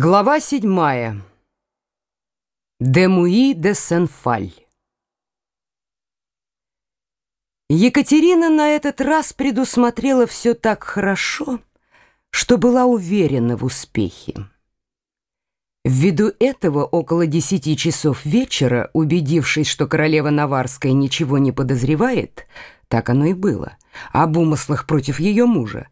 Глава седьмая. Демуи де Сен-Фаль. Екатерина на этот раз предусмотрела все так хорошо, что была уверена в успехе. Ввиду этого около десяти часов вечера, убедившись, что королева Наварская ничего не подозревает, так оно и было, об умыслах против ее мужа,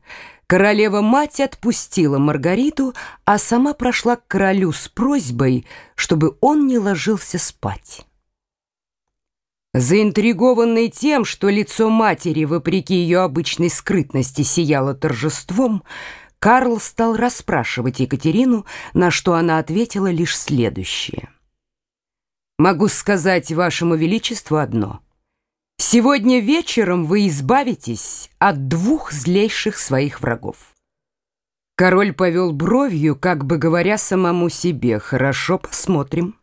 Королева-мать отпустила Маргариту, а сама прошла к королю с просьбой, чтобы он не ложился спать. Заинтригованный тем, что лицо матери, вопреки ее обычной скрытности, сияло торжеством, Карл стал расспрашивать Екатерину, на что она ответила лишь следующее. «Могу сказать вашему величеству одно — Сегодня вечером вы избавитесь от двух злейших своих врагов. Король повел бровью, как бы говоря самому себе, «Хорошо, посмотрим».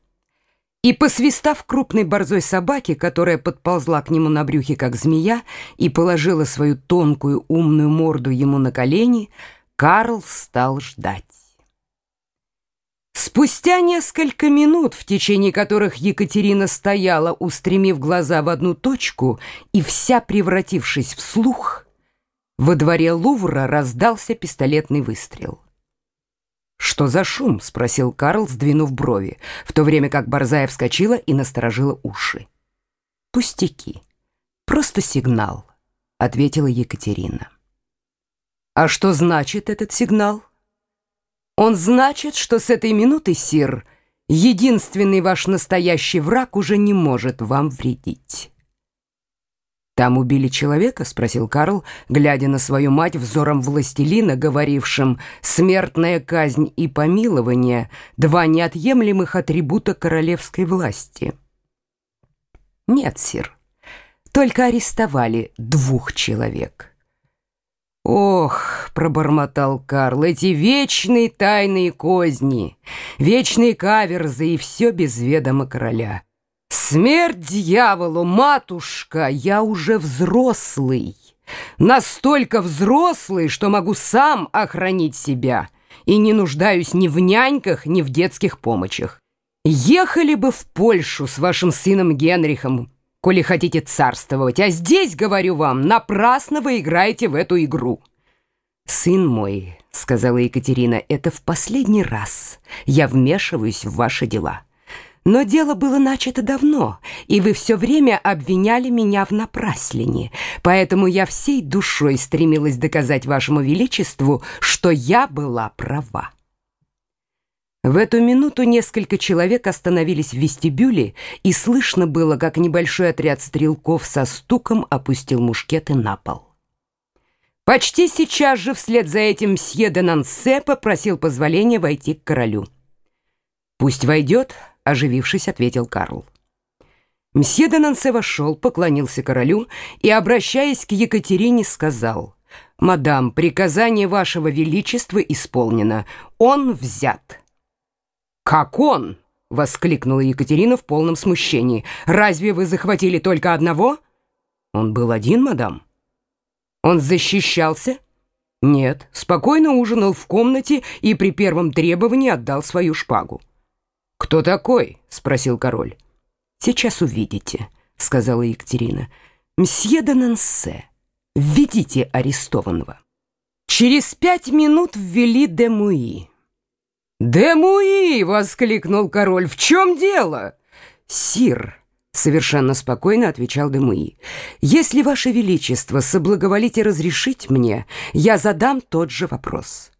И, посвистав крупной борзой собаке, которая подползла к нему на брюхе, как змея, и положила свою тонкую умную морду ему на колени, Карл стал ждать. Спустя несколько минут, в течение которых Екатерина стояла, устремив глаза в одну точку и вся превратившись в слух, во дворе Лувра раздался пистолетный выстрел. «Что за шум?» — спросил Карл, сдвинув брови, в то время как Борзая вскочила и насторожила уши. «Пустяки. Просто сигнал», — ответила Екатерина. «А что значит этот сигнал?» Он значит, что с этой минуты, сир, единственный ваш настоящий враг уже не может вам вредить. «Там убили человека?» — спросил Карл, глядя на свою мать взором властелина, говорившим «смертная казнь и помилование — два неотъемлемых атрибута королевской власти». «Нет, сир, только арестовали двух человек». «Ох!» — пробормотал Карл, — «эти вечные тайные козни, вечные каверзы и все без ведома короля. Смерть дьяволу, матушка, я уже взрослый, настолько взрослый, что могу сам охранить себя и не нуждаюсь ни в няньках, ни в детских помощях. Ехали бы в Польшу с вашим сыном Генрихом, коли хотите царствовать. А здесь, говорю вам, напрасно вы играете в эту игру. «Сын мой», — сказала Екатерина, — «это в последний раз я вмешиваюсь в ваши дела. Но дело было начато давно, и вы все время обвиняли меня в напраслине, поэтому я всей душой стремилась доказать вашему величеству, что я была права». В эту минуту несколько человек остановились в вестибюле, и слышно было, как небольшой отряд стрелков со стуком опустил мушкеты на пол. Почти сейчас же вслед за этим мсье де Нансе попросил позволения войти к королю. «Пусть войдет», — оживившись, ответил Карл. Мсье де Нансе вошел, поклонился королю и, обращаясь к Екатерине, сказал, «Мадам, приказание вашего величества исполнено. Он взят». «Как он?» — воскликнула Екатерина в полном смущении. «Разве вы захватили только одного?» «Он был один, мадам». «Он защищался?» «Нет, спокойно ужинал в комнате и при первом требовании отдал свою шпагу». «Кто такой?» — спросил король. «Сейчас увидите», — сказала Екатерина. «Мсье де Нансе, введите арестованного». Через пять минут ввели де Муи. «Демуи!» — воскликнул король. «В чем дело?» «Сир!» — совершенно спокойно отвечал Демуи. «Если, Ваше Величество, соблаговолите разрешить мне, я задам тот же вопрос».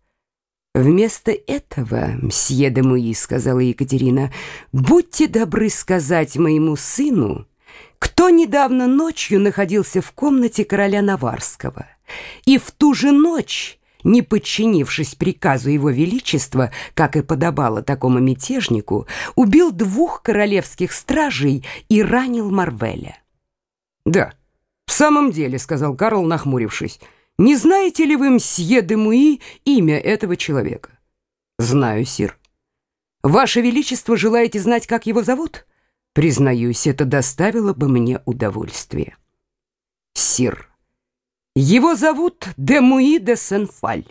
«Вместо этого, мсье Демуи, — сказала Екатерина, — будьте добры сказать моему сыну, кто недавно ночью находился в комнате короля Наварского, и в ту же ночь не подчинившись приказу его величества, как и подобало такому мятежнику, убил двух королевских стражей и ранил Марвеля. «Да, в самом деле», — сказал Карл, нахмурившись, «не знаете ли вы, мсье де Муи, имя этого человека?» «Знаю, сир». «Ваше Величество желаете знать, как его зовут?» «Признаюсь, это доставило бы мне удовольствие». «Сир». Его зовут Демуи де Сенфаль.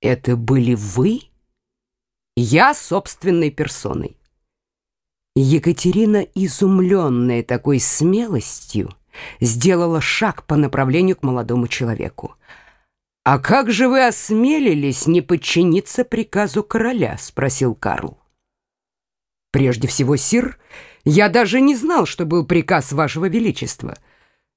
«Это были вы?» Я собственной персоной. Екатерина, изумленная такой смелостью, сделала шаг по направлению к молодому человеку. «А как же вы осмелились не подчиниться приказу короля?» — спросил Карл. «Прежде всего, сир, я даже не знал, что был приказ вашего величества.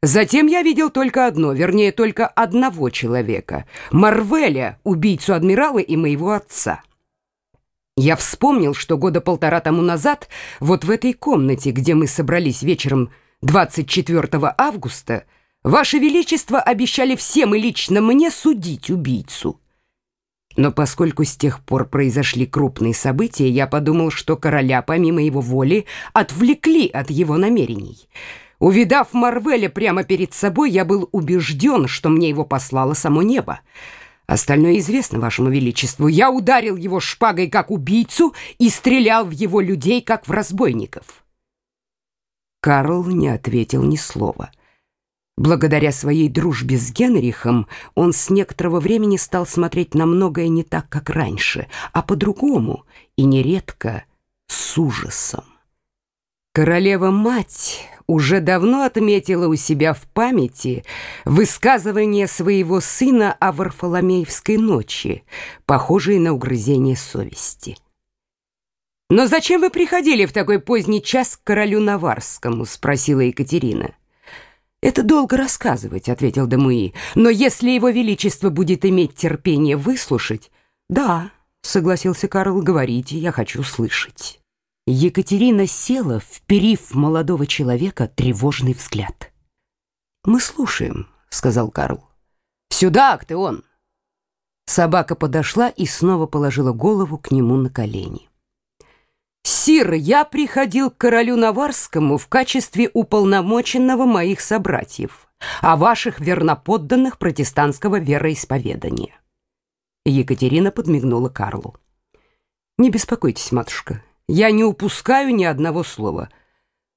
Затем я видел только одно, вернее, только одного человека — Марвеля, убийцу адмирала и моего отца». Я вспомнил, что года полтора тому назад, вот в этой комнате, где мы собрались вечером 24 августа, Ваше Величество обещали всем и лично мне судить убийцу. Но поскольку с тех пор произошли крупные события, я подумал, что короля, помимо его воли, отвлекли от его намерений. Увидав Марвеля прямо перед собой, я был убежден, что мне его послало само небо. Остальное известно вашему величеству. Я ударил его шпагой как убийцу и стрелял в его людей как в разбойников. Карл не ответил ни слова. Благодаря своей дружбе с Генрихом он с некоторого времени стал смотреть на многое не так, как раньше, а по-другому и нередко с ужасом. Королева-мать уже давно отметила у себя в памяти высказывание своего сына о Варфоломеевской ночи, похожее на угрызение совести. «Но зачем вы приходили в такой поздний час к королю Наварскому?» — спросила Екатерина. «Это долго рассказывать», — ответил Дамуи. «Но если его величество будет иметь терпение выслушать...» «Да», — согласился Карл, — «говорите, я хочу слышать». Екатерина села, вперив молодого человека тревожный взгляд. «Мы слушаем», — сказал Карл. «Сюда, Актеон!» Собака подошла и снова положила голову к нему на колени. «Сир, я приходил к королю Наварскому в качестве уполномоченного моих собратьев, а ваших верноподданных протестантского вероисповедания». Екатерина подмигнула Карлу. «Не беспокойтесь, матушка, я не упускаю ни одного слова.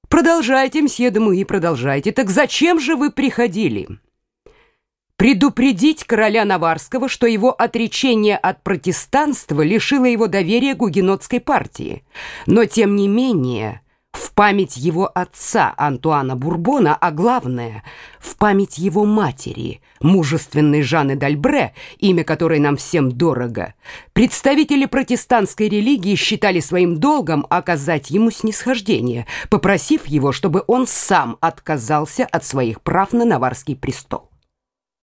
Продолжайте, мсье и продолжайте. Так зачем же вы приходили? Предупредить короля Наварского, что его отречение от протестанства лишило его доверия гугенотской партии. Но, тем не менее, память его отца Антуана Бурбона, а главное, в память его матери, мужественной Жанны Дальбре, имя которой нам всем дорого, представители протестантской религии считали своим долгом оказать ему снисхождение, попросив его, чтобы он сам отказался от своих прав на Наварский престол.